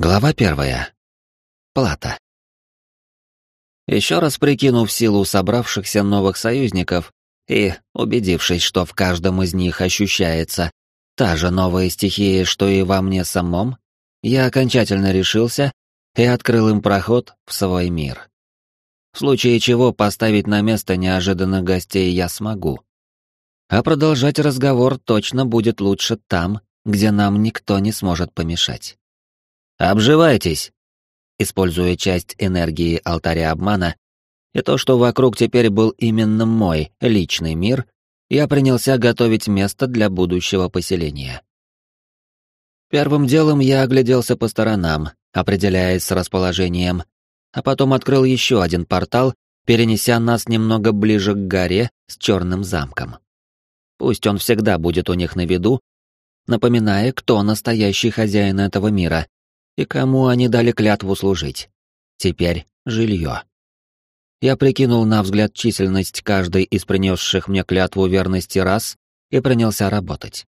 Глава первая. Плата. Еще раз прикинув силу собравшихся новых союзников и убедившись, что в каждом из них ощущается та же новая стихия, что и во мне самом, я окончательно решился и открыл им проход в свой мир. В случае чего поставить на место неожиданных гостей я смогу. А продолжать разговор точно будет лучше там, где нам никто не сможет помешать. Обживайтесь! Используя часть энергии алтаря обмана, и то, что вокруг теперь был именно мой личный мир, я принялся готовить место для будущего поселения. Первым делом я огляделся по сторонам, определяясь с расположением, а потом открыл еще один портал, перенеся нас немного ближе к горе с черным замком. Пусть он всегда будет у них на виду, напоминая, кто настоящий хозяин этого мира, и кому они дали клятву служить. Теперь жилье. Я прикинул на взгляд численность каждой из принесших мне клятву верности рас и принялся работать.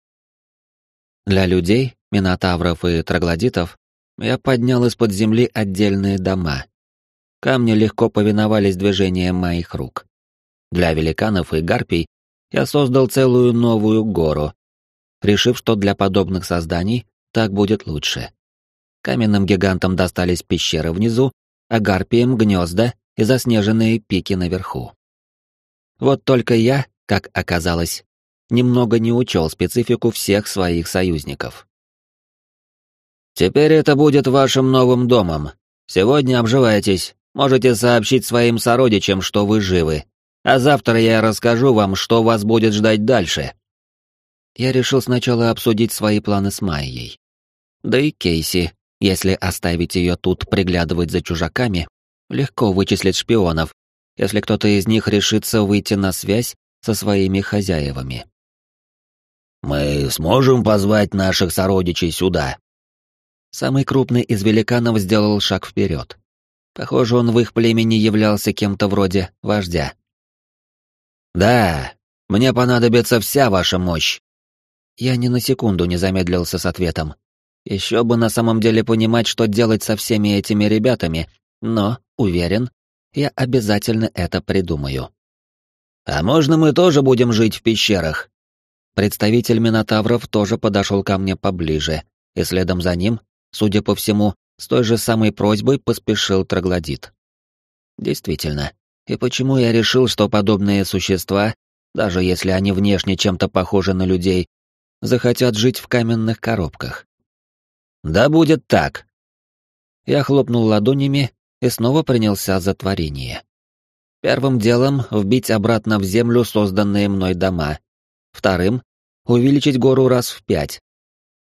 Для людей, минотавров и троглодитов я поднял из-под земли отдельные дома. Камни легко повиновались движениям моих рук. Для великанов и гарпий я создал целую новую гору, решив, что для подобных созданий так будет лучше. Каменным гигантам достались пещеры внизу, а гарпиям — гнезда и заснеженные пики наверху. Вот только я, как оказалось, немного не учел специфику всех своих союзников. «Теперь это будет вашим новым домом. Сегодня обживайтесь, можете сообщить своим сородичам, что вы живы, а завтра я расскажу вам, что вас будет ждать дальше». Я решил сначала обсудить свои планы с Майей. Да и Кейси, если оставить ее тут приглядывать за чужаками, легко вычислить шпионов, если кто-то из них решится выйти на связь со своими хозяевами. «Мы сможем позвать наших сородичей сюда?» Самый крупный из великанов сделал шаг вперед. Похоже, он в их племени являлся кем-то вроде вождя. «Да, мне понадобится вся ваша мощь». Я ни на секунду не замедлился с ответом. Еще бы на самом деле понимать, что делать со всеми этими ребятами, но, уверен, я обязательно это придумаю. «А можно мы тоже будем жить в пещерах?» Представитель Минотавров тоже подошел ко мне поближе, и следом за ним, судя по всему, с той же самой просьбой поспешил троглодит. Действительно, и почему я решил, что подобные существа, даже если они внешне чем-то похожи на людей, захотят жить в каменных коробках? Да будет так. Я хлопнул ладонями и снова принялся за творение. Первым делом вбить обратно в землю созданные мной дома. Вторым — увеличить гору раз в пять.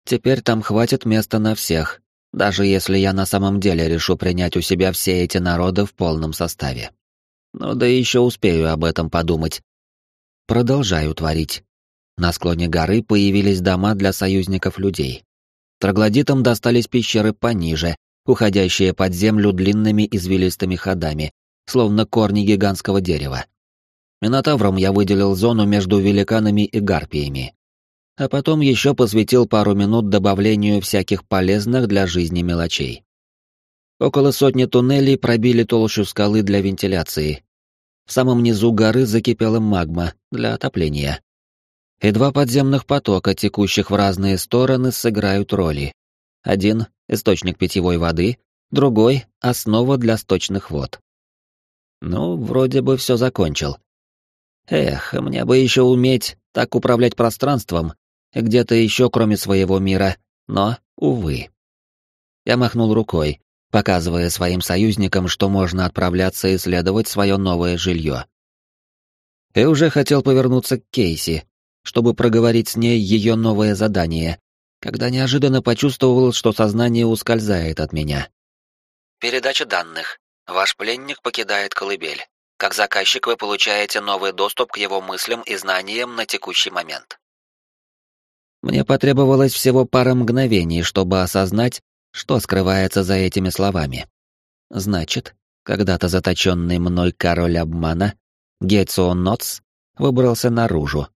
Теперь там хватит места на всех, даже если я на самом деле решу принять у себя все эти народы в полном составе. Ну да еще успею об этом подумать. Продолжаю творить. На склоне горы появились дома для союзников людей. Троглодитам достались пещеры пониже, уходящие под землю длинными извилистыми ходами, словно корни гигантского дерева. Минотавром я выделил зону между великанами и гарпиями. А потом еще посвятил пару минут добавлению всяких полезных для жизни мелочей. Около сотни туннелей пробили толщу скалы для вентиляции. В самом низу горы закипела магма для отопления и два подземных потока, текущих в разные стороны, сыграют роли. Один — источник питьевой воды, другой — основа для сточных вод. Ну, вроде бы все закончил. Эх, мне бы еще уметь так управлять пространством, где-то еще кроме своего мира, но, увы. Я махнул рукой, показывая своим союзникам, что можно отправляться исследовать свое новое жилье. И уже хотел повернуться к Кейси, чтобы проговорить с ней ее новое задание, когда неожиданно почувствовал, что сознание ускользает от меня. Передача данных. Ваш пленник покидает колыбель. Как заказчик вы получаете новый доступ к его мыслям и знаниям на текущий момент. Мне потребовалось всего пара мгновений, чтобы осознать, что скрывается за этими словами. Значит, когда-то заточенный мной король обмана, Гетсуон Нотс, выбрался наружу,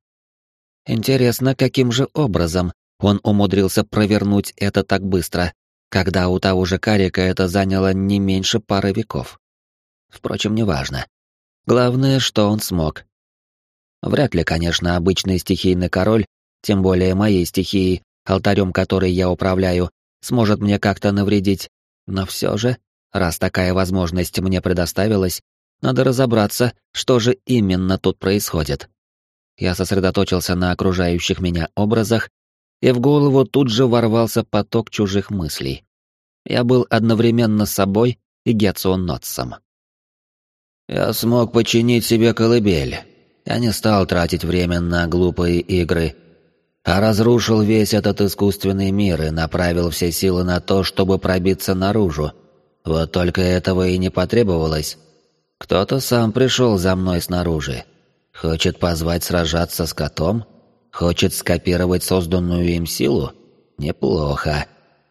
Интересно, каким же образом он умудрился провернуть это так быстро, когда у того же Карика это заняло не меньше пары веков. Впрочем, неважно. Главное, что он смог. Вряд ли, конечно, обычный стихийный король, тем более моей стихии, алтарем которой я управляю, сможет мне как-то навредить, но все же, раз такая возможность мне предоставилась, надо разобраться, что же именно тут происходит. Я сосредоточился на окружающих меня образах, и в голову тут же ворвался поток чужих мыслей. Я был одновременно собой и Гетсуон Нотсом. Я смог починить себе колыбель. Я не стал тратить время на глупые игры, а разрушил весь этот искусственный мир и направил все силы на то, чтобы пробиться наружу. Вот только этого и не потребовалось. Кто-то сам пришел за мной снаружи. Хочет позвать сражаться с котом? Хочет скопировать созданную им силу? Неплохо.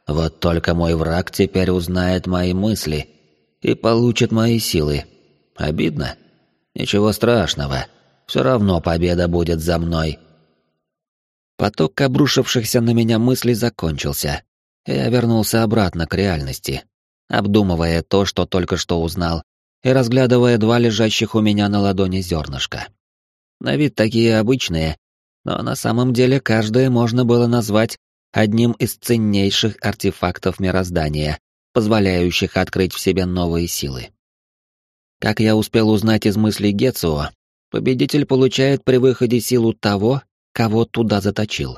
Вот только мой враг теперь узнает мои мысли и получит мои силы. Обидно? Ничего страшного. Все равно победа будет за мной. Поток обрушившихся на меня мыслей закончился. Я вернулся обратно к реальности, обдумывая то, что только что узнал, и разглядывая два лежащих у меня на ладони зернышка. На вид такие обычные, но на самом деле каждое можно было назвать одним из ценнейших артефактов мироздания, позволяющих открыть в себе новые силы. Как я успел узнать из мыслей Гетсуо, победитель получает при выходе силу того, кого туда заточил.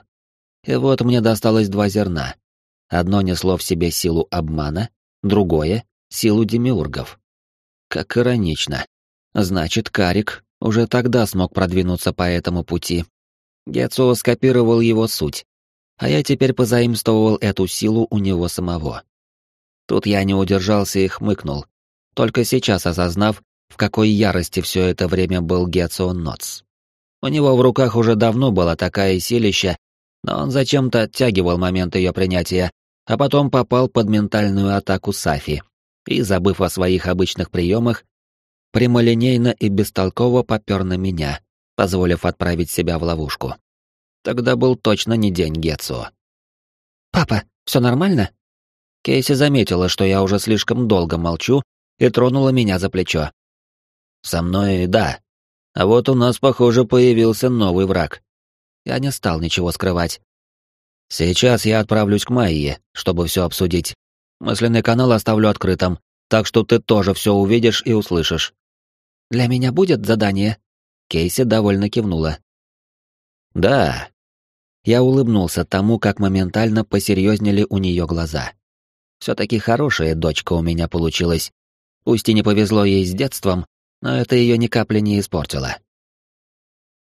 И вот мне досталось два зерна. Одно несло в себе силу обмана, другое — силу демиургов. Как иронично. Значит, Карик уже тогда смог продвинуться по этому пути. Гетсуо скопировал его суть, а я теперь позаимствовал эту силу у него самого. Тут я не удержался и хмыкнул, только сейчас осознав, в какой ярости все это время был Гетсуо Ноц. У него в руках уже давно была такая силища, но он зачем-то оттягивал момент ее принятия, а потом попал под ментальную атаку Сафи и, забыв о своих обычных приемах, прямолинейно и бестолково попер на меня, позволив отправить себя в ловушку. Тогда был точно не день Гетсо. «Папа, все нормально?» Кейси заметила, что я уже слишком долго молчу, и тронула меня за плечо. «Со мной да, а вот у нас, похоже, появился новый враг. Я не стал ничего скрывать. Сейчас я отправлюсь к Майе, чтобы все обсудить. Мысленный канал оставлю открытым, так что ты тоже все увидишь и услышишь. Для меня будет задание? Кейси довольно кивнула. Да. Я улыбнулся тому, как моментально посерьезнели у нее глаза. Все-таки хорошая дочка у меня получилась. Пусть и не повезло ей с детством, но это ее ни капли не испортило.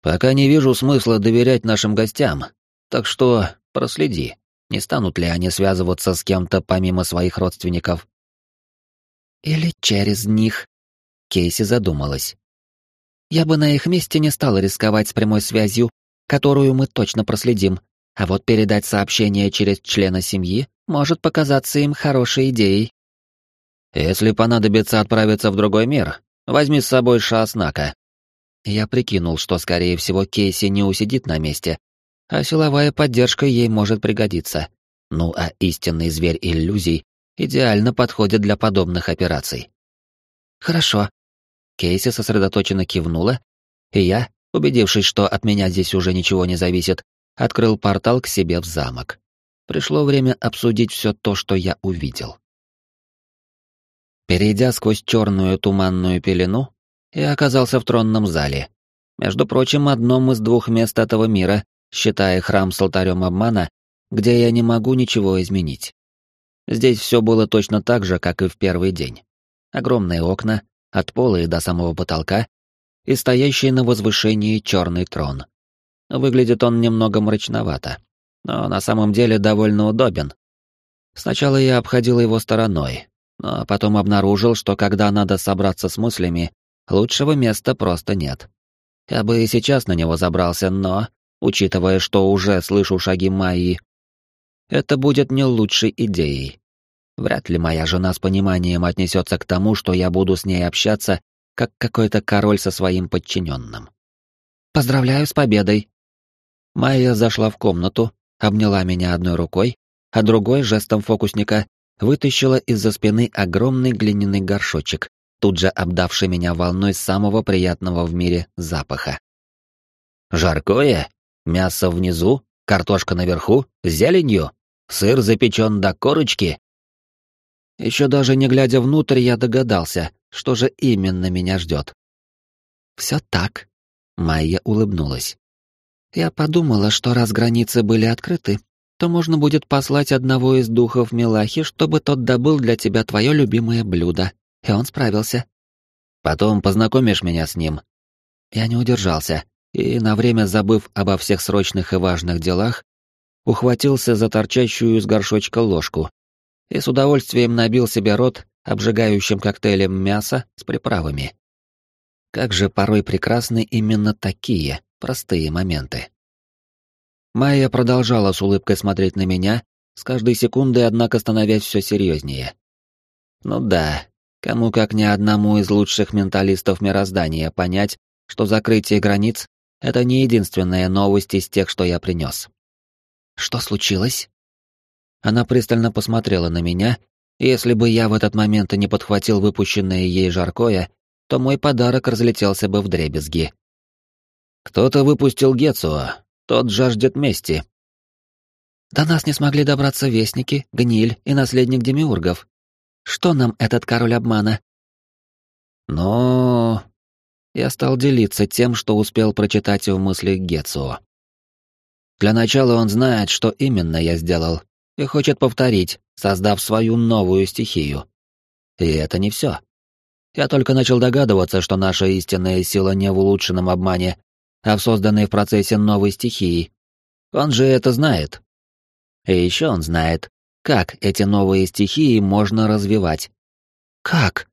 Пока не вижу смысла доверять нашим гостям, так что проследи, не станут ли они связываться с кем-то помимо своих родственников. Или через них. Кейси задумалась. Я бы на их месте не стала рисковать с прямой связью, которую мы точно проследим, а вот передать сообщение через члена семьи может показаться им хорошей идеей. Если понадобится отправиться в другой мир, Возьми с собой Шааснака». Я прикинул, что, скорее всего, Кейси не усидит на месте, а силовая поддержка ей может пригодиться. Ну а истинный зверь иллюзий идеально подходит для подобных операций. «Хорошо». Кейси сосредоточенно кивнула, и я, убедившись, что от меня здесь уже ничего не зависит, открыл портал к себе в замок. Пришло время обсудить все то, что я увидел. Перейдя сквозь черную туманную пелену, я оказался в тронном зале. Между прочим, одном из двух мест этого мира, считая храм с алтарем обмана, где я не могу ничего изменить. Здесь все было точно так же, как и в первый день. Огромные окна, от пола и до самого потолка, и стоящий на возвышении черный трон. Выглядит он немного мрачновато, но на самом деле довольно удобен. Сначала я обходил его стороной, но потом обнаружил, что когда надо собраться с мыслями, лучшего места просто нет. Я бы и сейчас на него забрался, но, учитывая, что уже слышу шаги Майи, это будет не лучшей идеей. Вряд ли моя жена с пониманием отнесется к тому, что я буду с ней общаться, как какой-то король со своим подчиненным. «Поздравляю с победой!» Майя зашла в комнату, обняла меня одной рукой, а другой жестом фокусника вытащила из-за спины огромный глиняный горшочек, тут же обдавший меня волной самого приятного в мире запаха. «Жаркое? Мясо внизу? Картошка наверху? Зеленью? Сыр запечен до корочки?» Еще даже не глядя внутрь, я догадался, что же именно меня ждет. «Все так», — Майя улыбнулась. «Я подумала, что раз границы были открыты, то можно будет послать одного из духов Милахи, чтобы тот добыл для тебя твое любимое блюдо. И он справился. Потом познакомишь меня с ним. Я не удержался, и, на время забыв обо всех срочных и важных делах, ухватился за торчащую из горшочка ложку и с удовольствием набил себе рот обжигающим коктейлем мяса с приправами. Как же порой прекрасны именно такие простые моменты. Майя продолжала с улыбкой смотреть на меня, с каждой секундой, однако, становясь все серьезнее. Ну да, кому как ни одному из лучших менталистов мироздания понять, что закрытие границ — это не единственная новость из тех, что я принес. Что случилось? Она пристально посмотрела на меня, и если бы я в этот момент не подхватил выпущенное ей жаркое, то мой подарок разлетелся бы в дребезги. Кто-то выпустил Гецуа, тот жаждет мести. До нас не смогли добраться вестники, гниль и наследник демиургов. Что нам этот король обмана? Но... Я стал делиться тем, что успел прочитать в мыслях Гетсуо. Для начала он знает, что именно я сделал, и хочет повторить, создав свою новую стихию. И это не все. Я только начал догадываться, что наша истинная сила не в улучшенном обмане, а в созданной в процессе новой стихии. Он же это знает. И еще он знает, как эти новые стихии можно развивать. Как?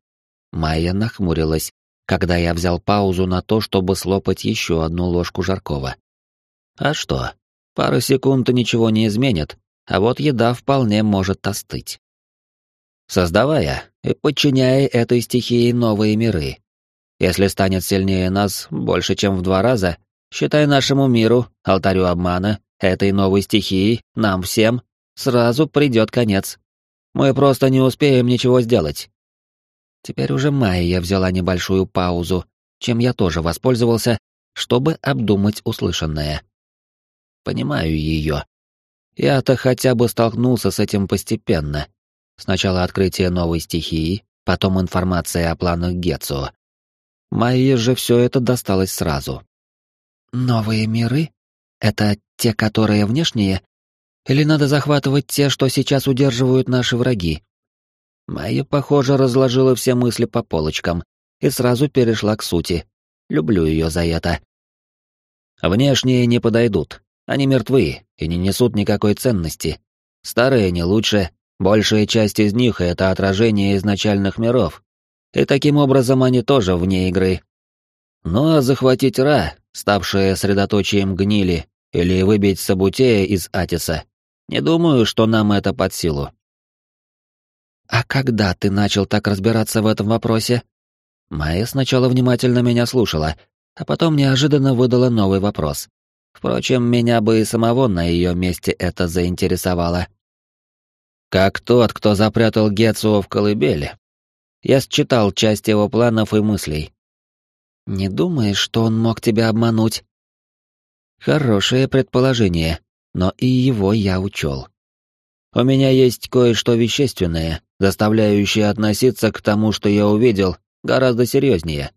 Майя нахмурилась, когда я взял паузу на то, чтобы слопать еще одну ложку жаркого. А что? Пара секунд ничего не изменит, а вот еда вполне может остыть. Создавая и подчиняя этой стихии новые миры, если станет сильнее нас больше, чем в два раза, считай нашему миру, алтарю обмана, этой новой стихии, нам всем, сразу придет конец. Мы просто не успеем ничего сделать. Теперь уже Майя взяла небольшую паузу, чем я тоже воспользовался, чтобы обдумать услышанное. Понимаю ее. Я-то хотя бы столкнулся с этим постепенно. Сначала открытие новой стихии, потом информация о планах Гетсо, Майе же все это досталось сразу. «Новые миры? Это те, которые внешние? Или надо захватывать те, что сейчас удерживают наши враги?» Майя, похоже, разложила все мысли по полочкам и сразу перешла к сути. Люблю ее за это. Внешние не подойдут. Они мертвы и не несут никакой ценности. Старые не лучше, большая часть из них — это отражение изначальных миров, и таким образом они тоже вне игры. Ну а захватить Ра, ставшее средоточием гнили, или выбить Сабутея из Атиса, не думаю, что нам это под силу. «А когда ты начал так разбираться в этом вопросе?» Майя сначала внимательно меня слушала, а потом неожиданно выдала новый вопрос. Впрочем, меня бы и самого на ее месте это заинтересовало. «Как тот, кто запрятал Гетсуо в колыбели, я считал часть его планов и мыслей. «Не думаешь, что он мог тебя обмануть?» Хорошее предположение, но и его я учел. У меня есть кое-что вещественное, заставляющее относиться к тому, что я увидел, гораздо серьезнее.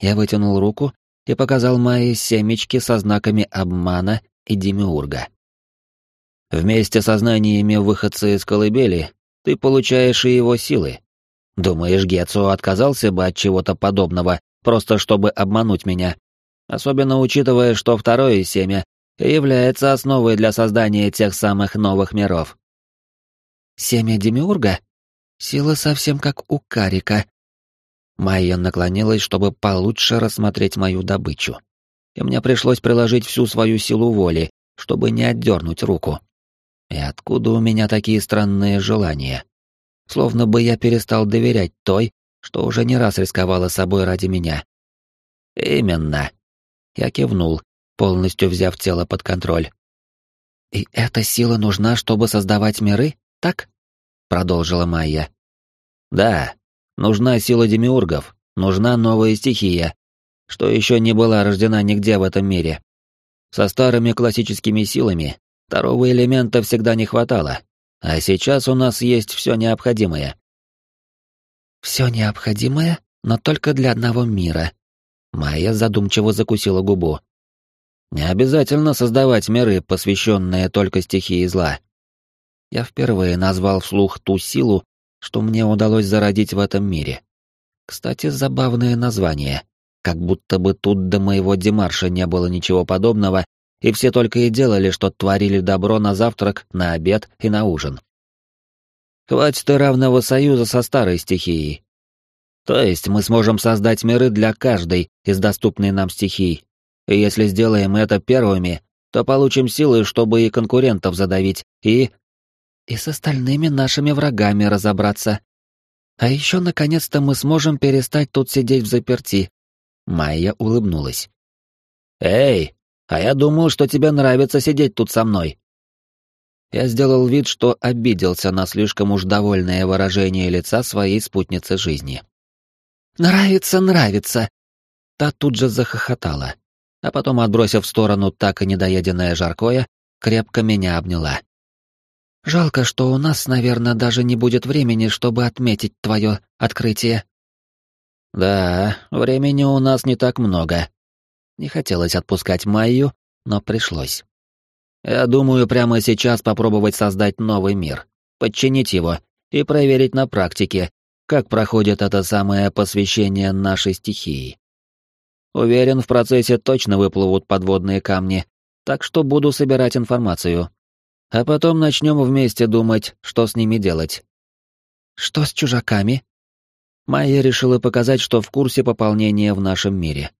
Я вытянул руку и показал мои семечки со знаками обмана и демиурга. Вместе со знаниями выходца из колыбели ты получаешь и его силы, Думаешь, Гетсу отказался бы от чего-то подобного, просто чтобы обмануть меня? Особенно учитывая, что второе семя является основой для создания тех самых новых миров. Семя Демиурга? Сила совсем как у Карика. Майя наклонилась, чтобы получше рассмотреть мою добычу. И мне пришлось приложить всю свою силу воли, чтобы не отдернуть руку. И откуда у меня такие странные желания? словно бы я перестал доверять той, что уже не раз рисковала собой ради меня. Именно. Я кивнул, полностью взяв тело под контроль. И эта сила нужна, чтобы создавать миры, так? продолжила Майя. Да, нужна сила демиургов, нужна новая стихия, что еще не была рождена нигде в этом мире. Со старыми классическими силами второго элемента всегда не хватало, а сейчас у нас есть все необходимое. Все необходимое, но только для одного мира. Майя задумчиво закусила губу. Не обязательно создавать миры, посвященные только стихии зла. Я впервые назвал вслух ту силу, что мне удалось зародить в этом мире. Кстати, забавное название. Как будто бы тут до моего демарша не было ничего подобного, и все только и делали, что творили добро на завтрак, на обед и на ужин. Хватит и равного союза со старой стихией. То есть мы сможем создать миры для каждой из доступной нам стихий, и если сделаем это первыми, то получим силы, чтобы и конкурентов задавить, и... И с остальными нашими врагами разобраться. А еще, наконец-то, мы сможем перестать тут сидеть в заперти. Майя улыбнулась. «Эй, а я думал, что тебе нравится сидеть тут со мной». Я сделал вид, что обиделся на слишком уж довольное выражение лица своей спутницы жизни. «Нравится, нравится!» Та тут же захохотала а потом, отбросив в сторону так и недоеденное жаркое, крепко меня обняла. «Жалко, что у нас, наверное, даже не будет времени, чтобы отметить твое открытие». «Да, времени у нас не так много». Не хотелось отпускать Майю, но пришлось. Я думаю, прямо сейчас попробовать создать новый мир, подчинить его и проверить на практике, как проходит это самое посвящение нашей стихии. Уверен, в процессе точно выплывут подводные камни, так что буду собирать информацию. А потом начнем вместе думать, что с ними делать. Что с чужаками? Майя решила показать, что в курсе пополнения в нашем мире.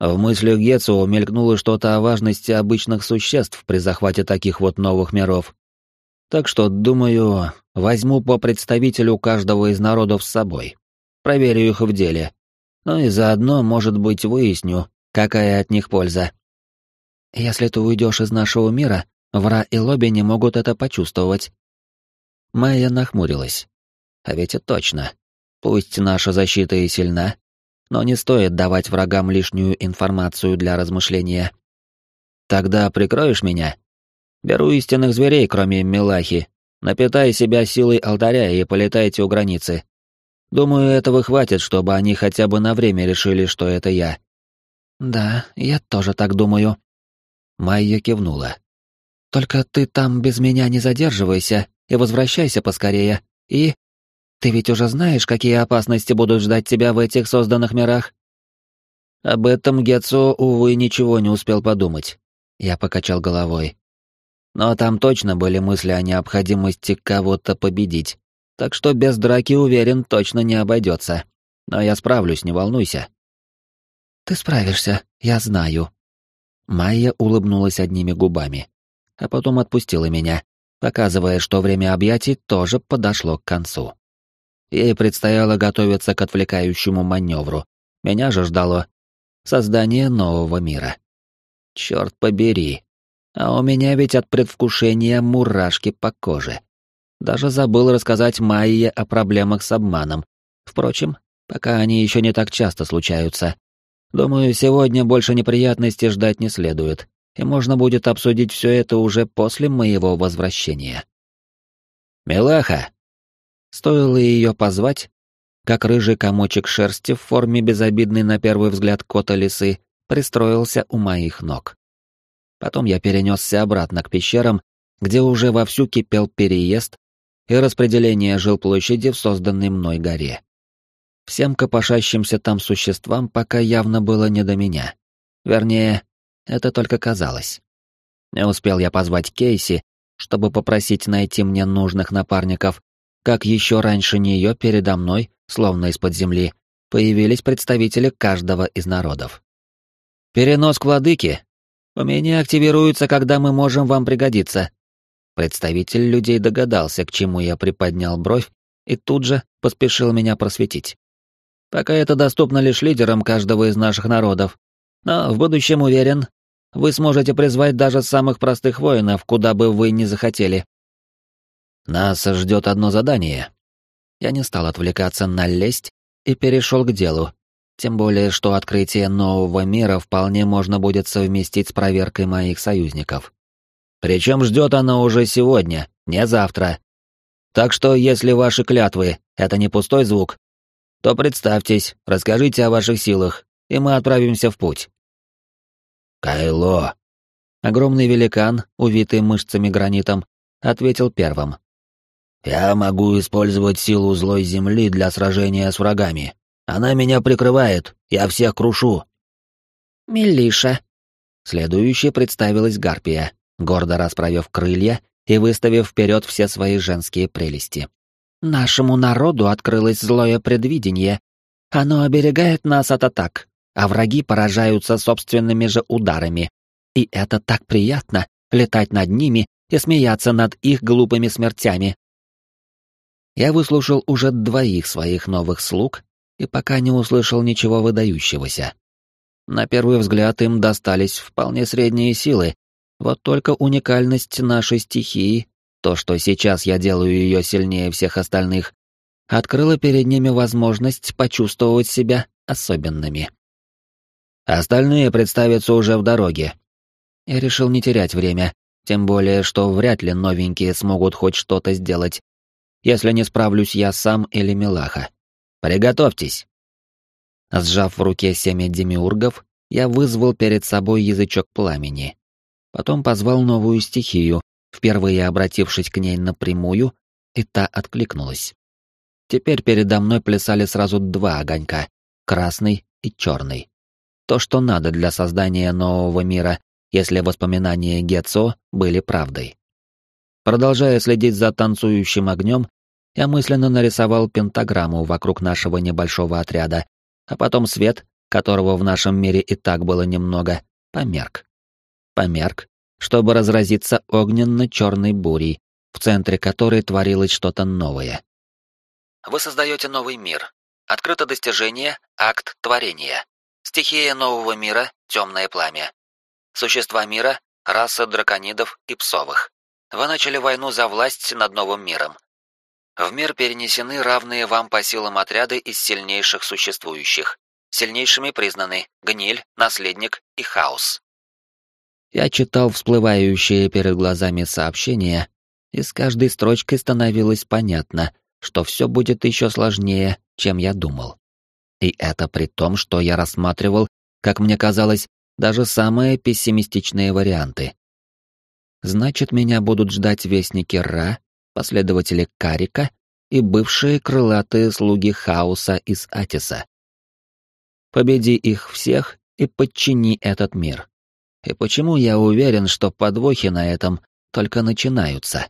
В мыслях Гетсуо мелькнуло что-то о важности обычных существ при захвате таких вот новых миров. Так что, думаю, возьму по представителю каждого из народов с собой. Проверю их в деле, но и заодно, может быть, выясню, какая от них польза. Если ты уйдешь из нашего мира, Вра и Лобби не могут это почувствовать. Майя нахмурилась. А ведь и точно. Пусть наша защита и сильна, но не стоит давать врагам лишнюю информацию для размышления. Тогда прикроешь меня? Беру истинных зверей, кроме Милахи. Напитай себя силой алтаря и полетайте у границы. Думаю, этого хватит, чтобы они хотя бы на время решили, что это я. Да, я тоже так думаю. Майя кивнула. Только ты там без меня не задерживайся и возвращайся поскорее. И ты ведь уже знаешь, какие опасности будут ждать тебя в этих созданных мирах? Об этом Гетсо, увы, ничего не успел подумать. Я покачал головой. Но там точно были мысли о необходимости кого-то победить. Так что без драки, уверен, точно не обойдется. Но я справлюсь, не волнуйся. Ты справишься, я знаю. Майя улыбнулась одними губами, а потом отпустила меня, показывая, что время объятий тоже подошло к концу. Ей предстояло готовиться к отвлекающему маневру. Меня же ждало создание нового мира. Черт побери. А у меня ведь от предвкушения мурашки по коже. Даже забыл рассказать Майе о проблемах с обманом. Впрочем, пока они еще не так часто случаются. Думаю, сегодня больше неприятностей ждать не следует, и можно будет обсудить все это уже после моего возвращения. «Милаха!» Стоило ее позвать, как рыжий комочек шерсти в форме безобидной на первый взгляд кота лисы пристроился у моих ног. Потом я перенесся обратно к пещерам, где уже вовсю кипел переезд и распределение жилплощади в созданной мной горе. Всем копошащимся там существам пока явно было не до меня. Вернее, это только казалось. Не успел я позвать Кейси, чтобы попросить найти мне нужных напарников, как еще раньше нее передо мной, словно из-под земли, появились представители каждого из народов. «Перенос к владыке. Умение активируется, когда мы можем вам пригодиться», Представитель людей догадался, к чему я приподнял бровь, и тут же поспешил меня просветить. Пока это доступно лишь лидерам каждого из наших народов, но в будущем уверен, вы сможете призвать даже самых простых воинов, куда бы вы ни захотели. Нас ждет одно задание. Я не стал отвлекаться на лесть и перешел к делу, тем более, что открытие нового мира вполне можно будет совместить с проверкой моих союзников. Причем ждет она уже сегодня, не завтра. Так что, если ваши клятвы — это не пустой звук, то представьтесь, расскажите о ваших силах, и мы отправимся в путь. Кайло. Огромный великан, увитый мышцами гранитом, ответил первым. Я могу использовать силу злой земли для сражения с врагами. Она меня прикрывает, я всех крушу. Милиша. Следующей представилась Гарпия, гордо расправив крылья и выставив вперед все свои женские прелести. Нашему народу открылось злое предвидение. Оно оберегает нас от атак, а враги поражаются собственными же ударами. И это так приятно — летать над ними и смеяться над их глупыми смертями. Я выслушал уже двоих своих новых слуг и пока не услышал ничего выдающегося. На первый взгляд им достались вполне средние силы, вот только уникальность нашей стихии, то, что сейчас я делаю ее сильнее всех остальных, открыла перед ними возможность почувствовать себя особенными. Остальные представятся уже в дороге. Я решил не терять время, тем более, что вряд ли новенькие смогут хоть что-то сделать, если не справлюсь я сам или Милаха. Приготовьтесь!» Сжав в руке семя демиургов, я вызвал перед собой язычок пламени. Потом позвал новую стихию, впервые обратившись к ней напрямую, и та откликнулась. Теперь передо мной плясали сразу два огонька — красный и черный. То, что надо для создания нового мира, если воспоминания Гецо были правдой. Продолжая следить за танцующим огнем, я мысленно нарисовал пентаграмму вокруг нашего небольшого отряда, а потом свет, которого в нашем мире и так было немного, померк. Померк, чтобы разразиться огненно-черной бурей, в центре которой творилось что-то новое. Вы создаете новый мир. Открыто достижение «Акт творения». Стихия нового мира — темное пламя. Существа мира — раса драконидов и псовых. Вы начали войну за власть над новым миром. В мир перенесены равные вам по силам отряды из сильнейших существующих. Сильнейшими признаны Гниль, Наследник и Хаос. Я читал всплывающие перед глазами сообщения, и с каждой строчкой становилось понятно, что все будет еще сложнее, чем я думал. И это при том, что я рассматривал, как мне казалось, даже самые пессимистичные варианты. Значит, меня будут ждать вестники Ра последователи Карика и бывшие крылатые слуги хаоса из Атиса. Победи их всех и подчини этот мир. И почему я уверен, что подвохи на этом только начинаются?